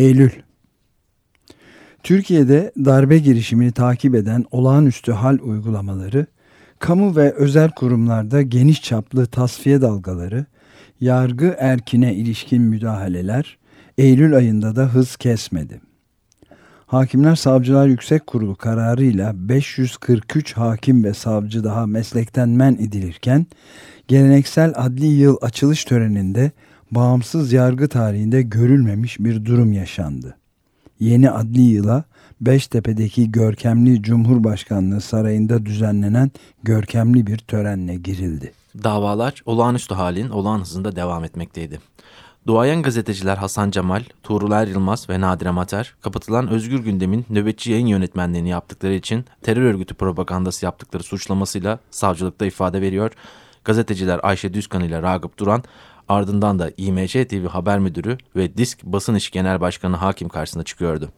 Eylül Türkiye'de darbe girişimini takip eden olağanüstü hal uygulamaları, kamu ve özel kurumlarda geniş çaplı tasfiye dalgaları, yargı erkine ilişkin müdahaleler Eylül ayında da hız kesmedi. Hakimler Savcılar Yüksek Kurulu kararıyla 543 hakim ve savcı daha meslekten men edilirken, geleneksel adli yıl açılış töreninde bağımsız yargı tarihinde görülmemiş bir durum yaşandı. Yeni adli yıla Beştepe'deki görkemli Cumhurbaşkanlığı Sarayı'nda düzenlenen görkemli bir törenle girildi. Davalar olağanüstü halin olağan hızında devam etmekteydi. Duayen gazeteciler Hasan Cemal, Tuğrul Er Yılmaz ve Nadire Mater, kapatılan Özgür Gündem'in nöbetçi yayın yönetmenliğini yaptıkları için terör örgütü propagandası yaptıkları suçlamasıyla savcılıkta ifade veriyor. Gazeteciler Ayşe Düzkan ile Ragıp Duran, ardından da İMC TV haber müdürü ve Disk Basın İş Genel Başkanı Hakim karşısına çıkıyordu.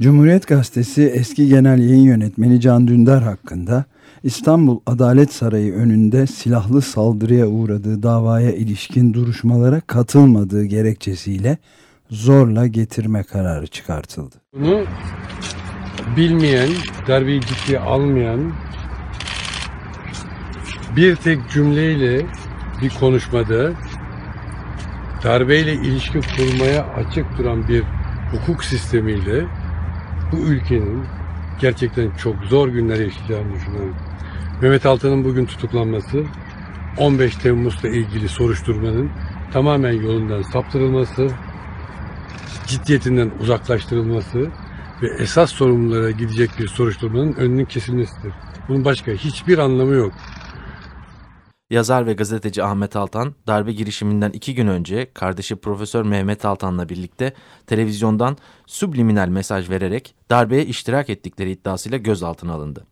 Cumhuriyet Gazetesi eski genel yayın yönetmeni Can Dündar hakkında İstanbul Adalet Sarayı önünde silahlı saldırıya uğradığı davaya ilişkin duruşmalara katılmadığı gerekçesiyle zorla getirme kararı çıkartıldı. Bunu bilmeyen, darbeyi ciddiye almayan bir tek cümleyle bir konuşmada darbeyle ilişki kurmaya açık duran bir hukuk sistemiyle bu ülkenin gerçekten çok zor günler yaşayacağını düşünüyorum. Mehmet Altan'ın bugün tutuklanması 15 Temmuz'la ilgili soruşturmanın tamamen yolundan saptırılması, ciddiyetinden uzaklaştırılması ve esas sorumlulara gidecek bir soruşturmanın önünün kesilmesidir. Bunun başka hiçbir anlamı yok. Yazar ve gazeteci Ahmet Altan, darbe girişiminden iki gün önce kardeşi Profesör Mehmet Altan'la birlikte televizyondan subliminal mesaj vererek darbeye iştirak ettikleri iddiasıyla gözaltına alındı.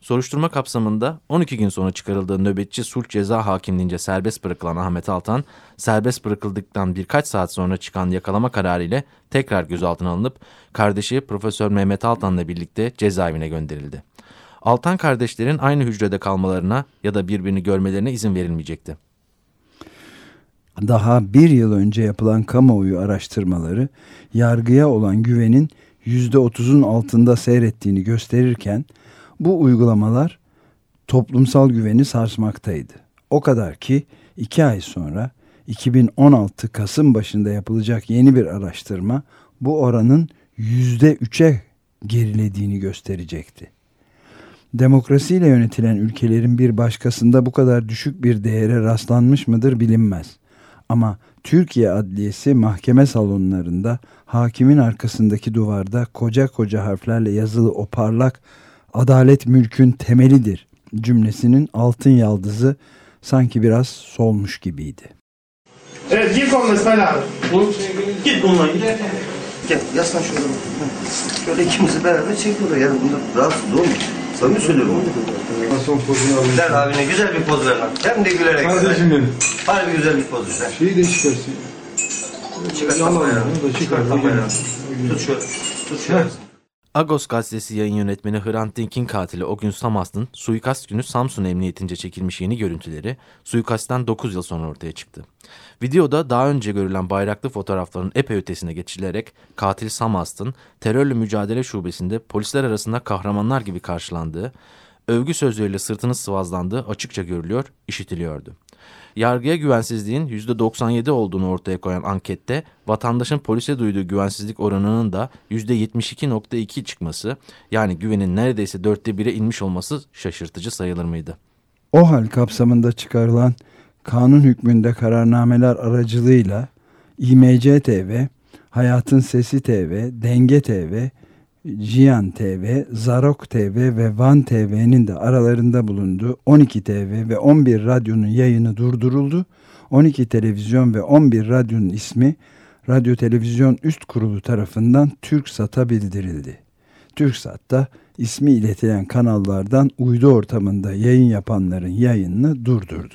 Soruşturma kapsamında 12 gün sonra çıkarıldığı nöbetçi sulh ceza hakimliğince serbest bırakılan Ahmet Altan, serbest bırakıldıktan birkaç saat sonra çıkan yakalama kararı ile tekrar gözaltına alınıp kardeşi Profesör Mehmet Altan'la birlikte cezaevine gönderildi. Altan kardeşlerin aynı hücrede kalmalarına ya da birbirini görmelerine izin verilmeyecekti. Daha bir yıl önce yapılan kamuoyu araştırmaları yargıya olan güvenin %30'un altında seyrettiğini gösterirken bu uygulamalar toplumsal güveni sarsmaktaydı. O kadar ki iki ay sonra 2016 Kasım başında yapılacak yeni bir araştırma bu oranın %3'e gerilediğini gösterecekti. Demokrasiyle yönetilen ülkelerin bir başkasında bu kadar düşük bir değere rastlanmış mıdır bilinmez. Ama Türkiye Adliyesi mahkeme salonlarında hakimin arkasındaki duvarda koca koca harflerle yazılı o parlak adalet mülkün temelidir cümlesinin altın yaldızı sanki biraz solmuş gibiydi. Evet gir kolunu İsmail abi. Git bununla git. Gel yaslan şöyle. Şöyle ikimizi beraber çek oraya. Bunda rahatsız olma. Samimi söylüyorum. Son pozunu alayım. Ver abine güzel bir poz ver lan. Hem de gülerek. Kardeşim benim. Harbi güzel bir poz ver. Şeyi de çıkarsın. Çıkart kafayı. Çıkart kafayı. Tut şöyle. Tut şöyle. Agos gazetesi yayın yönetmeni Hrant Dink'in katili o gün Samast'ın suikast günü Samsun Emniyeti'nce çekilmiş yeni görüntüleri suikastten 9 yıl sonra ortaya çıktı. Videoda daha önce görülen bayraklı fotoğrafların epey ötesine geçilerek katil Samast'ın terörle mücadele şubesinde polisler arasında kahramanlar gibi karşılandığı, övgü sözleriyle sırtını sıvazlandığı açıkça görülüyor, işitiliyordu. Yargıya güvensizliğin %97 olduğunu ortaya koyan ankette vatandaşın polise duyduğu güvensizlik oranının da %72.2 çıkması yani güvenin neredeyse dörtte bire inmiş olması şaşırtıcı sayılır mıydı? O hal kapsamında çıkarılan kanun hükmünde kararnameler aracılığıyla İMC TV, Hayatın Sesi TV, Denge TV, Cihan TV, Zarok TV ve Van TV'nin de aralarında bulunduğu 12 TV ve 11 radyonun yayını durduruldu. 12 televizyon ve 11 radyonun ismi Radyo Televizyon Üst Kurulu tarafından TürkSat'a bildirildi. TürkSat da ismi iletilen kanallardan uydu ortamında yayın yapanların yayınını durdurdu.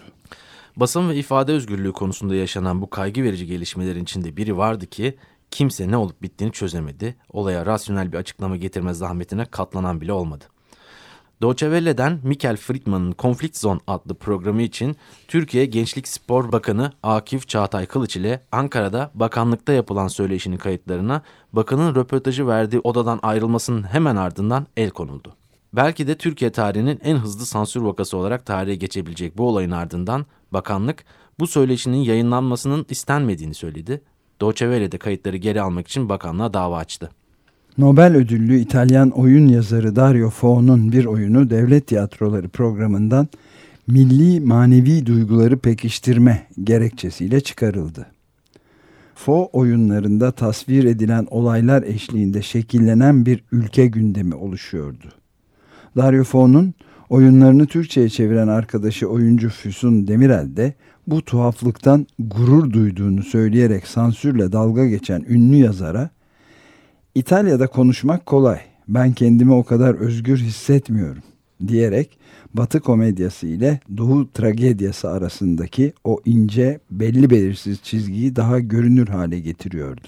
Basın ve ifade özgürlüğü konusunda yaşanan bu kaygı verici gelişmelerin içinde biri vardı ki kimse ne olup bittiğini çözemedi. Olaya rasyonel bir açıklama getirme zahmetine katlanan bile olmadı. Deutsche Welle'den Mikel Friedman'ın Konflikt Zone adlı programı için Türkiye Gençlik Spor Bakanı Akif Çağatay Kılıç ile Ankara'da bakanlıkta yapılan söyleşinin kayıtlarına bakanın röportajı verdiği odadan ayrılmasının hemen ardından el konuldu. Belki de Türkiye tarihinin en hızlı sansür vakası olarak tarihe geçebilecek bu olayın ardından bakanlık bu söyleşinin yayınlanmasının istenmediğini söyledi. Deutsche kayıtları geri almak için bakanlığa dava açtı. Nobel ödüllü İtalyan oyun yazarı Dario Fo'nun bir oyunu devlet tiyatroları programından milli manevi duyguları pekiştirme gerekçesiyle çıkarıldı. Fo oyunlarında tasvir edilen olaylar eşliğinde şekillenen bir ülke gündemi oluşuyordu. Dario Fo'nun oyunlarını Türkçe'ye çeviren arkadaşı oyuncu Füsun Demirel de bu tuhaflıktan gurur duyduğunu söyleyerek sansürle dalga geçen ünlü yazara İtalya'da konuşmak kolay. Ben kendimi o kadar özgür hissetmiyorum diyerek Batı komedyası ile Doğu tragediyası arasındaki o ince belli belirsiz çizgiyi daha görünür hale getiriyordu.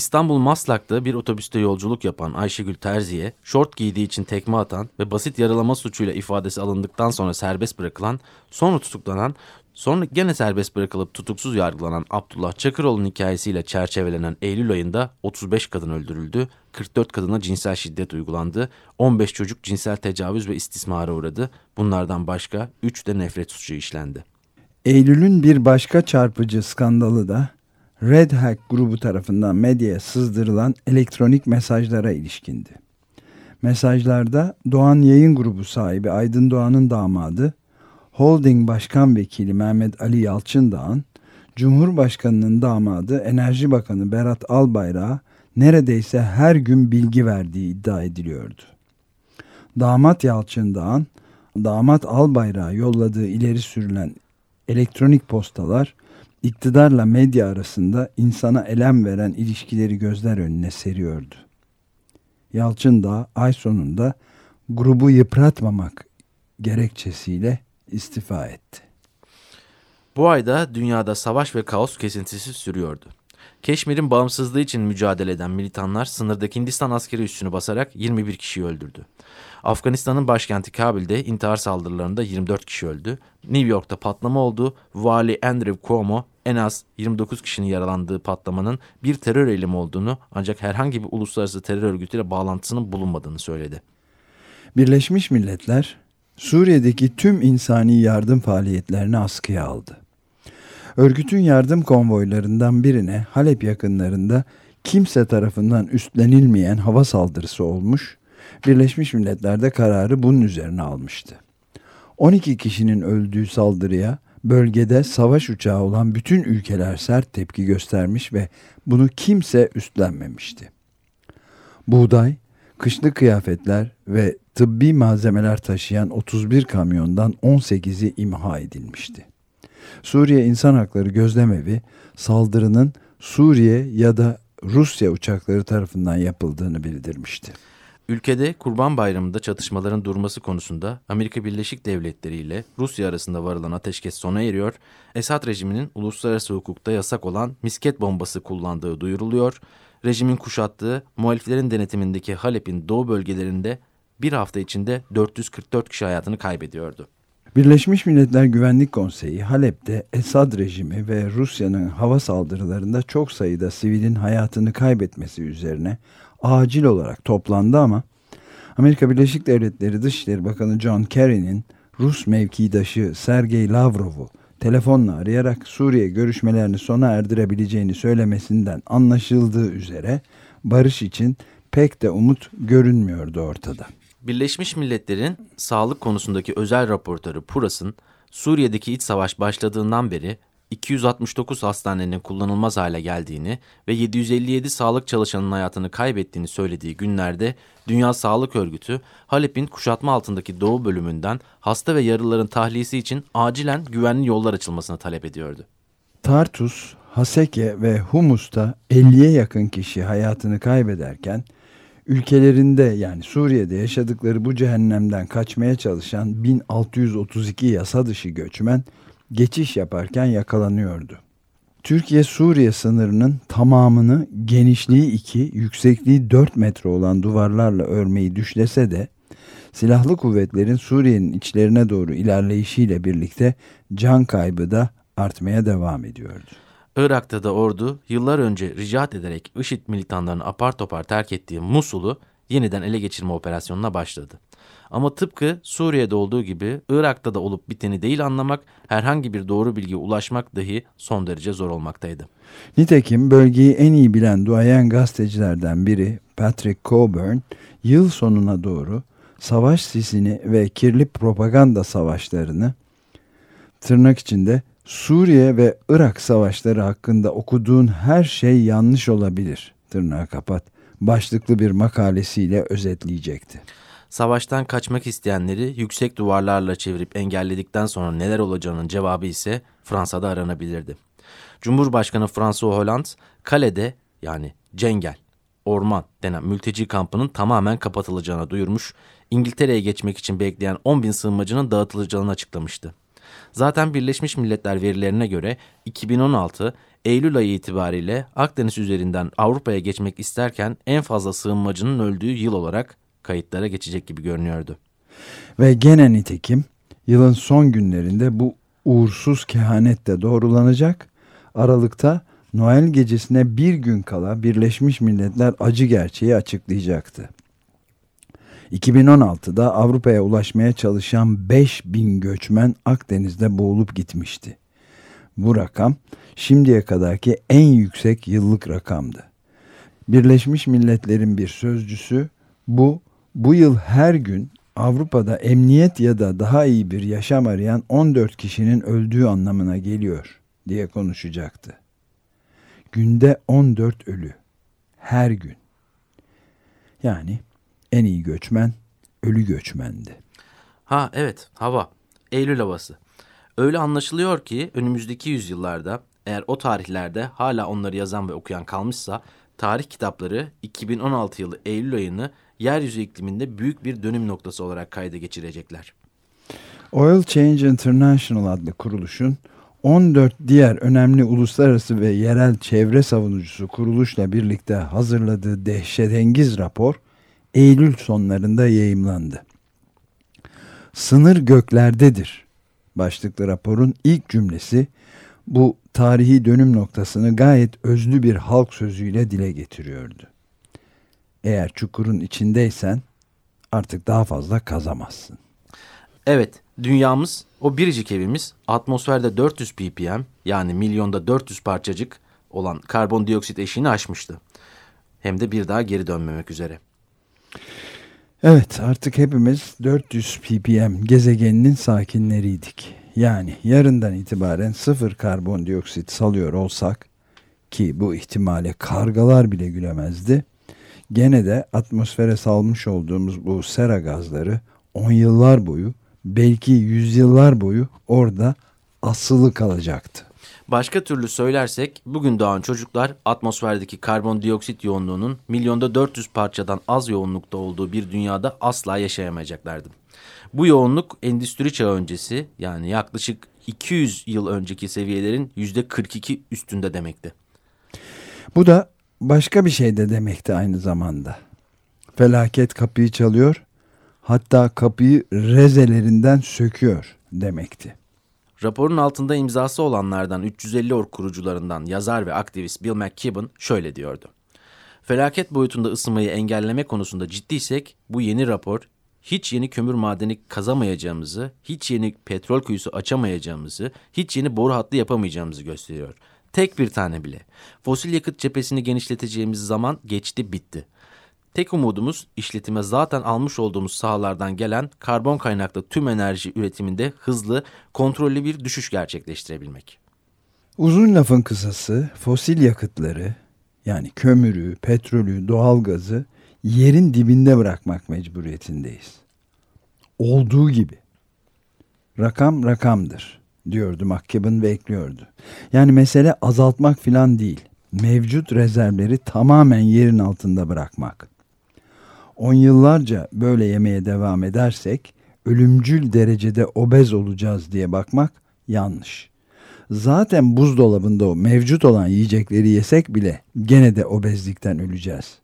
İstanbul Maslak'ta bir otobüste yolculuk yapan Ayşegül Terzi'ye şort giydiği için tekme atan ve basit yaralama suçuyla ifadesi alındıktan sonra serbest bırakılan, sonra tutuklanan, sonra gene serbest bırakılıp tutuksuz yargılanan Abdullah Çakıroğlu'nun hikayesiyle çerçevelenen Eylül ayında 35 kadın öldürüldü, 44 kadına cinsel şiddet uygulandı, 15 çocuk cinsel tecavüz ve istismara uğradı. Bunlardan başka 3 de nefret suçu işlendi. Eylül'ün bir başka çarpıcı skandalı da Red Hack grubu tarafından medyaya sızdırılan elektronik mesajlara ilişkindi. Mesajlarda Doğan Yayın Grubu sahibi Aydın Doğan'ın damadı, Holding Başkan Vekili Mehmet Ali Yalçındağ'ın, Cumhurbaşkanı'nın damadı Enerji Bakanı Berat Albayrak'a neredeyse her gün bilgi verdiği iddia ediliyordu. Damat Yalçındağ'ın damat Albayrak'a yolladığı ileri sürülen elektronik postalar iktidarla medya arasında insana elem veren ilişkileri gözler önüne seriyordu. Yalçın da ay sonunda grubu yıpratmamak gerekçesiyle istifa etti. Bu ayda dünyada savaş ve kaos kesintisi sürüyordu. Keşmir'in bağımsızlığı için mücadele eden militanlar sınırdaki Hindistan askeri üssünü basarak 21 kişiyi öldürdü. Afganistan'ın başkenti Kabil'de intihar saldırılarında 24 kişi öldü. New York'ta patlama oldu. Vali Andrew Cuomo en az 29 kişinin yaralandığı patlamanın bir terör eylemi olduğunu ancak herhangi bir uluslararası terör örgütüyle bağlantısının bulunmadığını söyledi. Birleşmiş Milletler Suriye'deki tüm insani yardım faaliyetlerini askıya aldı. Örgütün yardım konvoylarından birine Halep yakınlarında kimse tarafından üstlenilmeyen hava saldırısı olmuş, Birleşmiş Milletler'de kararı bunun üzerine almıştı. 12 kişinin öldüğü saldırıya bölgede savaş uçağı olan bütün ülkeler sert tepki göstermiş ve bunu kimse üstlenmemişti. Buğday, kışlık kıyafetler ve tıbbi malzemeler taşıyan 31 kamyondan 18'i imha edilmişti. Suriye İnsan Hakları Gözlemevi saldırının Suriye ya da Rusya uçakları tarafından yapıldığını bildirmişti. Ülkede Kurban Bayramı'nda çatışmaların durması konusunda Amerika Birleşik Devletleri ile Rusya arasında varılan ateşkes sona eriyor, Esad rejiminin uluslararası hukukta yasak olan misket bombası kullandığı duyuruluyor, rejimin kuşattığı muhaliflerin denetimindeki Halep'in doğu bölgelerinde bir hafta içinde 444 kişi hayatını kaybediyordu. Birleşmiş Milletler Güvenlik Konseyi Halep'te Esad rejimi ve Rusya'nın hava saldırılarında çok sayıda sivilin hayatını kaybetmesi üzerine acil olarak toplandı ama Amerika Birleşik Devletleri Dışişleri Bakanı John Kerry'nin Rus mevkidaşı Sergey Lavrov'u telefonla arayarak Suriye görüşmelerini sona erdirebileceğini söylemesinden anlaşıldığı üzere barış için pek de umut görünmüyordu ortada. Birleşmiş Milletler'in sağlık konusundaki özel raportörü Puras'ın Suriye'deki iç savaş başladığından beri 269 hastanenin kullanılmaz hale geldiğini ve 757 sağlık çalışanının hayatını kaybettiğini söylediği günlerde Dünya Sağlık Örgütü Halep'in kuşatma altındaki doğu bölümünden hasta ve yaralıların tahliyesi için acilen güvenli yollar açılmasını talep ediyordu. Tartus, Haseke ve Humus'ta 50'ye yakın kişi hayatını kaybederken ülkelerinde yani Suriye'de yaşadıkları bu cehennemden kaçmaya çalışan 1632 yasa dışı göçmen geçiş yaparken yakalanıyordu. Türkiye Suriye sınırının tamamını genişliği 2, yüksekliği 4 metre olan duvarlarla örmeyi düşlese de silahlı kuvvetlerin Suriye'nin içlerine doğru ilerleyişiyle birlikte can kaybı da artmaya devam ediyordu. Irak'ta da ordu yıllar önce ricat ederek IŞİD militanlarını apar topar terk ettiği Musul'u yeniden ele geçirme operasyonuna başladı. Ama tıpkı Suriye'de olduğu gibi Irak'ta da olup biteni değil anlamak, herhangi bir doğru bilgiye ulaşmak dahi son derece zor olmaktaydı. Nitekim bölgeyi en iyi bilen duayen gazetecilerden biri Patrick Coburn yıl sonuna doğru savaş sisini ve kirli propaganda savaşlarını tırnak içinde Suriye ve Irak savaşları hakkında okuduğun her şey yanlış olabilir tırnağı kapat başlıklı bir makalesiyle özetleyecekti. Savaştan kaçmak isteyenleri yüksek duvarlarla çevirip engelledikten sonra neler olacağının cevabı ise Fransa'da aranabilirdi. Cumhurbaşkanı François Hollande kalede yani Cengel, Orman denen mülteci kampının tamamen kapatılacağını duyurmuş, İngiltere'ye geçmek için bekleyen 10 bin sığınmacının dağıtılacağını açıklamıştı. Zaten Birleşmiş Milletler verilerine göre 2016 Eylül ayı itibariyle Akdeniz üzerinden Avrupa'ya geçmek isterken en fazla sığınmacının öldüğü yıl olarak kayıtlara geçecek gibi görünüyordu. Ve gene nitekim yılın son günlerinde bu uğursuz kehanet de doğrulanacak. Aralıkta Noel gecesine bir gün kala Birleşmiş Milletler acı gerçeği açıklayacaktı. 2016'da Avrupa'ya ulaşmaya çalışan 5000 göçmen Akdeniz'de boğulup gitmişti. Bu rakam şimdiye kadarki en yüksek yıllık rakamdı. Birleşmiş Milletler'in bir sözcüsü bu bu yıl her gün Avrupa'da emniyet ya da daha iyi bir yaşam arayan 14 kişinin öldüğü anlamına geliyor diye konuşacaktı. Günde 14 ölü. Her gün. Yani en iyi göçmen ölü göçmendi. Ha evet hava. Eylül havası. Öyle anlaşılıyor ki önümüzdeki yüzyıllarda eğer o tarihlerde hala onları yazan ve okuyan kalmışsa tarih kitapları 2016 yılı Eylül ayını yeryüzü ikliminde büyük bir dönüm noktası olarak kayda geçirecekler. Oil Change International adlı kuruluşun 14 diğer önemli uluslararası ve yerel çevre savunucusu kuruluşla birlikte hazırladığı dehşetengiz rapor Eylül sonlarında yayımlandı. Sınır göklerdedir başlıklı raporun ilk cümlesi bu tarihi dönüm noktasını gayet özlü bir halk sözüyle dile getiriyordu. Eğer çukurun içindeysen artık daha fazla kazamazsın. Evet, dünyamız, o biricik evimiz atmosferde 400 ppm yani milyonda 400 parçacık olan karbondioksit eşiğini aşmıştı. Hem de bir daha geri dönmemek üzere. Evet artık hepimiz 400 ppm gezegeninin sakinleriydik. Yani yarından itibaren sıfır karbondioksit salıyor olsak ki bu ihtimale kargalar bile gülemezdi. Gene de atmosfere salmış olduğumuz bu sera gazları on yıllar boyu belki yüzyıllar boyu orada asılı kalacaktı. Başka türlü söylersek bugün doğan çocuklar atmosferdeki karbondioksit yoğunluğunun milyonda 400 parçadan az yoğunlukta olduğu bir dünyada asla yaşayamayacaklardı. Bu yoğunluk endüstri çağı öncesi yani yaklaşık 200 yıl önceki seviyelerin %42 üstünde demekti. Bu da başka bir şey de demekti aynı zamanda. Felaket kapıyı çalıyor hatta kapıyı rezelerinden söküyor demekti. Raporun altında imzası olanlardan 350 ork kurucularından yazar ve aktivist Bill McKibben şöyle diyordu. Felaket boyutunda ısınmayı engelleme konusunda ciddiysek bu yeni rapor hiç yeni kömür madeni kazamayacağımızı, hiç yeni petrol kuyusu açamayacağımızı, hiç yeni boru hattı yapamayacağımızı gösteriyor. Tek bir tane bile. Fosil yakıt cephesini genişleteceğimiz zaman geçti bitti. Tek umudumuz işletime zaten almış olduğumuz sahalardan gelen karbon kaynaklı tüm enerji üretiminde hızlı, kontrollü bir düşüş gerçekleştirebilmek. Uzun lafın kısası fosil yakıtları yani kömürü, petrolü, doğalgazı yerin dibinde bırakmak mecburiyetindeyiz. Olduğu gibi. Rakam rakamdır diyordu McKibben ve ekliyordu. Yani mesele azaltmak filan değil. Mevcut rezervleri tamamen yerin altında bırakmak. On yıllarca böyle yemeye devam edersek ölümcül derecede obez olacağız diye bakmak yanlış. Zaten buzdolabında o mevcut olan yiyecekleri yesek bile gene de obezlikten öleceğiz.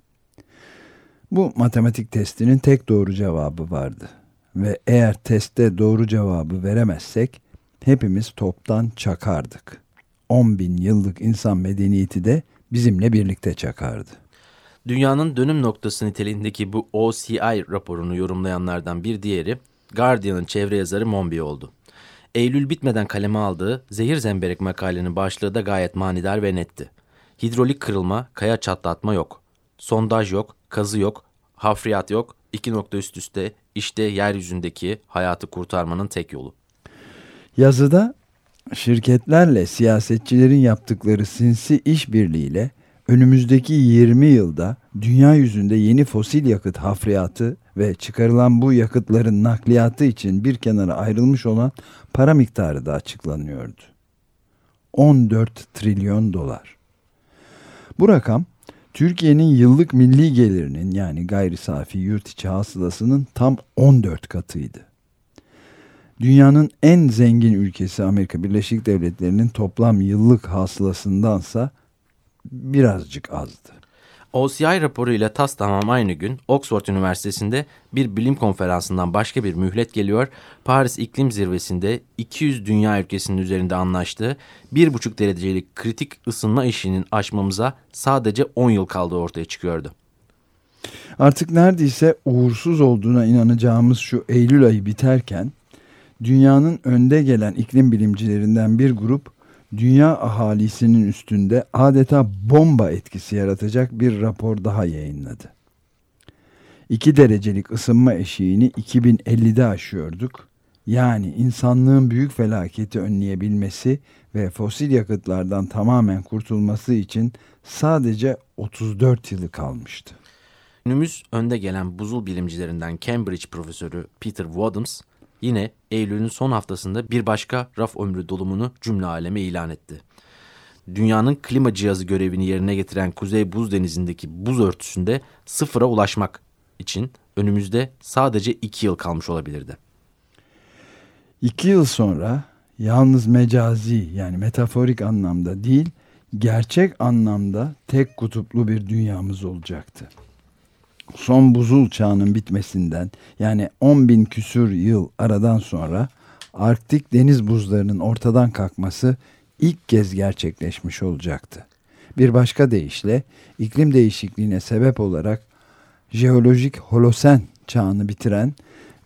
Bu matematik testinin tek doğru cevabı vardı. Ve eğer testte doğru cevabı veremezsek hepimiz toptan çakardık. 10 bin yıllık insan medeniyeti de bizimle birlikte çakardı. Dünyanın dönüm noktası niteliğindeki bu OCI raporunu yorumlayanlardan bir diğeri Guardian'ın çevre yazarı Monbi oldu. Eylül bitmeden kaleme aldığı Zehir Zemberek makalenin başlığı da gayet manidar ve netti. Hidrolik kırılma, kaya çatlatma yok. Sondaj yok, kazı yok, hafriyat yok, iki nokta üst üste işte yeryüzündeki hayatı kurtarmanın tek yolu. Yazıda şirketlerle siyasetçilerin yaptıkları sinsi işbirliğiyle önümüzdeki 20 yılda dünya yüzünde yeni fosil yakıt hafriyatı ve çıkarılan bu yakıtların nakliyatı için bir kenara ayrılmış olan para miktarı da açıklanıyordu. 14 trilyon dolar. Bu rakam Türkiye'nin yıllık milli gelirinin yani gayri safi yurt içi hasılasının tam 14 katıydı. Dünyanın en zengin ülkesi Amerika Birleşik Devletleri'nin toplam yıllık hasılasındansa birazcık azdı. OCI raporu ile tas tamam aynı gün Oxford Üniversitesi'nde bir bilim konferansından başka bir mühlet geliyor. Paris İklim Zirvesi'nde 200 dünya ülkesinin üzerinde anlaştığı 1,5 derecelik kritik ısınma eşiğinin aşmamıza sadece 10 yıl kaldığı ortaya çıkıyordu. Artık neredeyse uğursuz olduğuna inanacağımız şu Eylül ayı biterken dünyanın önde gelen iklim bilimcilerinden bir grup dünya ahalisinin üstünde adeta bomba etkisi yaratacak bir rapor daha yayınladı. 2 derecelik ısınma eşiğini 2050'de aşıyorduk. Yani insanlığın büyük felaketi önleyebilmesi ve fosil yakıtlardan tamamen kurtulması için sadece 34 yılı kalmıştı. Günümüz önde gelen buzul bilimcilerinden Cambridge profesörü Peter Wadhams yine Eylül'ün son haftasında bir başka raf ömrü dolumunu cümle aleme ilan etti. Dünyanın klima cihazı görevini yerine getiren Kuzey Buz Denizi'ndeki buz örtüsünde sıfıra ulaşmak için önümüzde sadece iki yıl kalmış olabilirdi. İki yıl sonra yalnız mecazi yani metaforik anlamda değil gerçek anlamda tek kutuplu bir dünyamız olacaktı son buzul çağının bitmesinden yani 10 bin küsür yıl aradan sonra Arktik deniz buzlarının ortadan kalkması ilk kez gerçekleşmiş olacaktı. Bir başka deyişle iklim değişikliğine sebep olarak jeolojik holosen çağını bitiren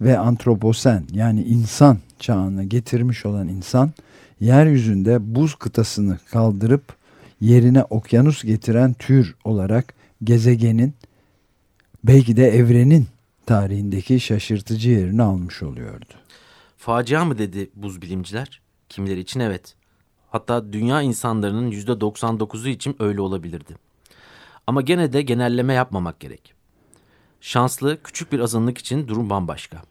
ve antroposen yani insan çağını getirmiş olan insan yeryüzünde buz kıtasını kaldırıp yerine okyanus getiren tür olarak gezegenin belki de evrenin tarihindeki şaşırtıcı yerini almış oluyordu. Facia mı dedi buz bilimciler? Kimileri için evet. Hatta dünya insanlarının %99'u için öyle olabilirdi. Ama gene de genelleme yapmamak gerek. Şanslı küçük bir azınlık için durum bambaşka.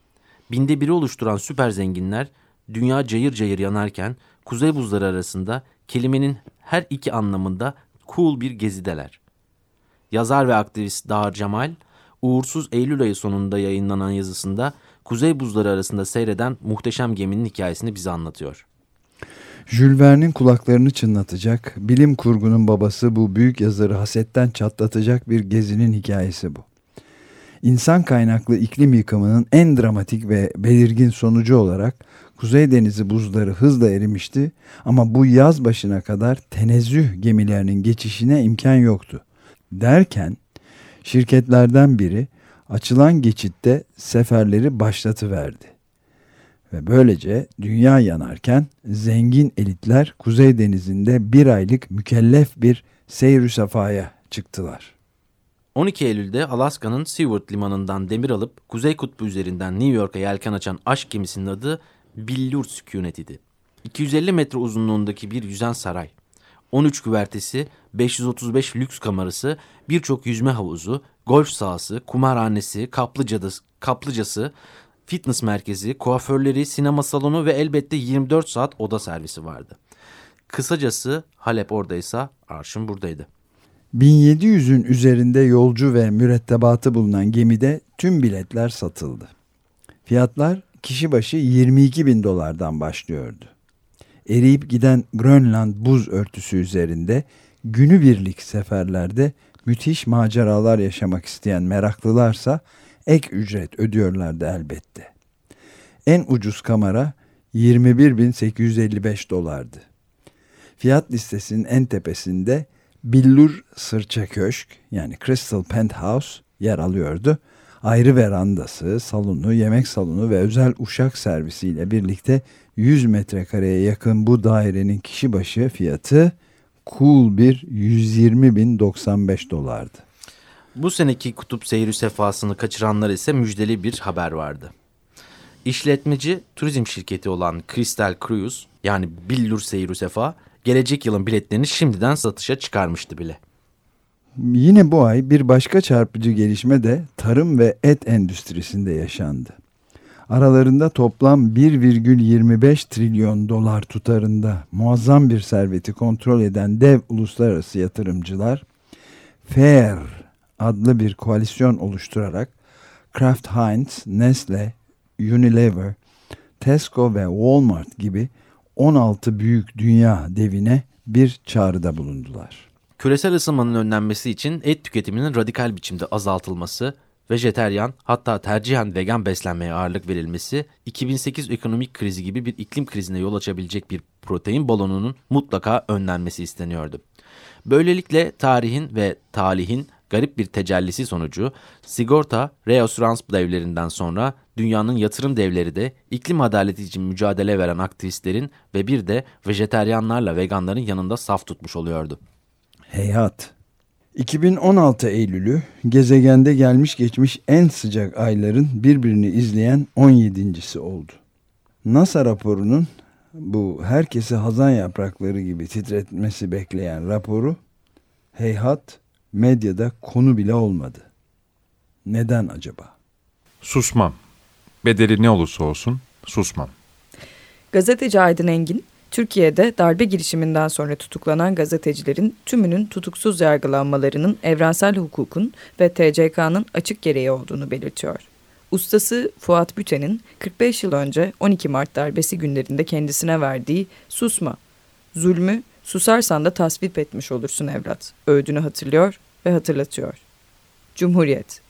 Binde biri oluşturan süper zenginler dünya cayır cayır yanarken kuzey buzları arasında kelimenin her iki anlamında cool bir gezideler. Yazar ve aktivist Dağar Cemal uğursuz Eylül ayı sonunda yayınlanan yazısında kuzey buzları arasında seyreden muhteşem geminin hikayesini bize anlatıyor. Jules Verne'in kulaklarını çınlatacak, bilim kurgunun babası bu büyük yazarı hasetten çatlatacak bir gezinin hikayesi bu. İnsan kaynaklı iklim yıkımının en dramatik ve belirgin sonucu olarak Kuzey Denizi buzları hızla erimişti ama bu yaz başına kadar tenezzüh gemilerinin geçişine imkan yoktu. Derken şirketlerden biri açılan geçitte seferleri başlatıverdi. Ve böylece dünya yanarken zengin elitler Kuzey Denizi'nde bir aylık mükellef bir seyr safaya çıktılar. 12 Eylül'de Alaska'nın Seward limanından demir alıp Kuzey Kutbu üzerinden New York'a yelken açan aşk gemisinin adı Billur Sükuneti'di. 250 metre uzunluğundaki bir yüzen saray. 13 güvertesi, 535 lüks kamerası, birçok yüzme havuzu, golf sahası, kumarhanesi, kaplıcası, kaplıcası, fitness merkezi, kuaförleri, sinema salonu ve elbette 24 saat oda servisi vardı. Kısacası Halep oradaysa arşın buradaydı. 1700'ün üzerinde yolcu ve mürettebatı bulunan gemide tüm biletler satıldı. Fiyatlar kişi başı 22 bin dolardan başlıyordu eriyip giden Grönland buz örtüsü üzerinde günübirlik seferlerde müthiş maceralar yaşamak isteyen meraklılarsa ek ücret ödüyorlardı elbette. En ucuz kamera 21.855 dolardı. Fiyat listesinin en tepesinde Billur Sırça Köşk yani Crystal Penthouse yer alıyordu. Ayrı verandası, salonu, yemek salonu ve özel uşak servisiyle birlikte 100 metrekareye yakın bu dairenin kişi başı fiyatı cool bir 120.095 dolardı. Bu seneki kutup seyri sefasını kaçıranlar ise müjdeli bir haber vardı. İşletmeci turizm şirketi olan Crystal Cruise yani Billur Seyru Sefa gelecek yılın biletlerini şimdiden satışa çıkarmıştı bile. Yine bu ay bir başka çarpıcı gelişme de tarım ve et endüstrisinde yaşandı. Aralarında toplam 1,25 trilyon dolar tutarında muazzam bir serveti kontrol eden dev uluslararası yatırımcılar FAIR adlı bir koalisyon oluşturarak Kraft Heinz, Nestle, Unilever, Tesco ve Walmart gibi 16 büyük dünya devine bir çağrıda bulundular. Küresel ısınmanın önlenmesi için et tüketiminin radikal biçimde azaltılması, vejeteryan hatta tercihen vegan beslenmeye ağırlık verilmesi, 2008 ekonomik krizi gibi bir iklim krizine yol açabilecek bir protein balonunun mutlaka önlenmesi isteniyordu. Böylelikle tarihin ve talihin garip bir tecellisi sonucu sigorta, reasürans devlerinden sonra dünyanın yatırım devleri de iklim adaleti için mücadele veren aktivistlerin ve bir de vejeteryanlarla veganların yanında saf tutmuş oluyordu. Heyhat 2016 Eylül'ü gezegende gelmiş geçmiş en sıcak ayların birbirini izleyen 17.si oldu. NASA raporunun bu herkesi hazan yaprakları gibi titretmesi bekleyen raporu heyhat medyada konu bile olmadı. Neden acaba? Susmam. Bedeli ne olursa olsun susmam. Gazeteci Aydın Engin, Türkiye'de darbe girişiminden sonra tutuklanan gazetecilerin tümünün tutuksuz yargılanmalarının evrensel hukukun ve TCK'nın açık gereği olduğunu belirtiyor. Ustası Fuat Büten'in 45 yıl önce 12 Mart darbesi günlerinde kendisine verdiği susma, zulmü susarsan da tasvip etmiş olursun evlat, öğüdünü hatırlıyor ve hatırlatıyor. Cumhuriyet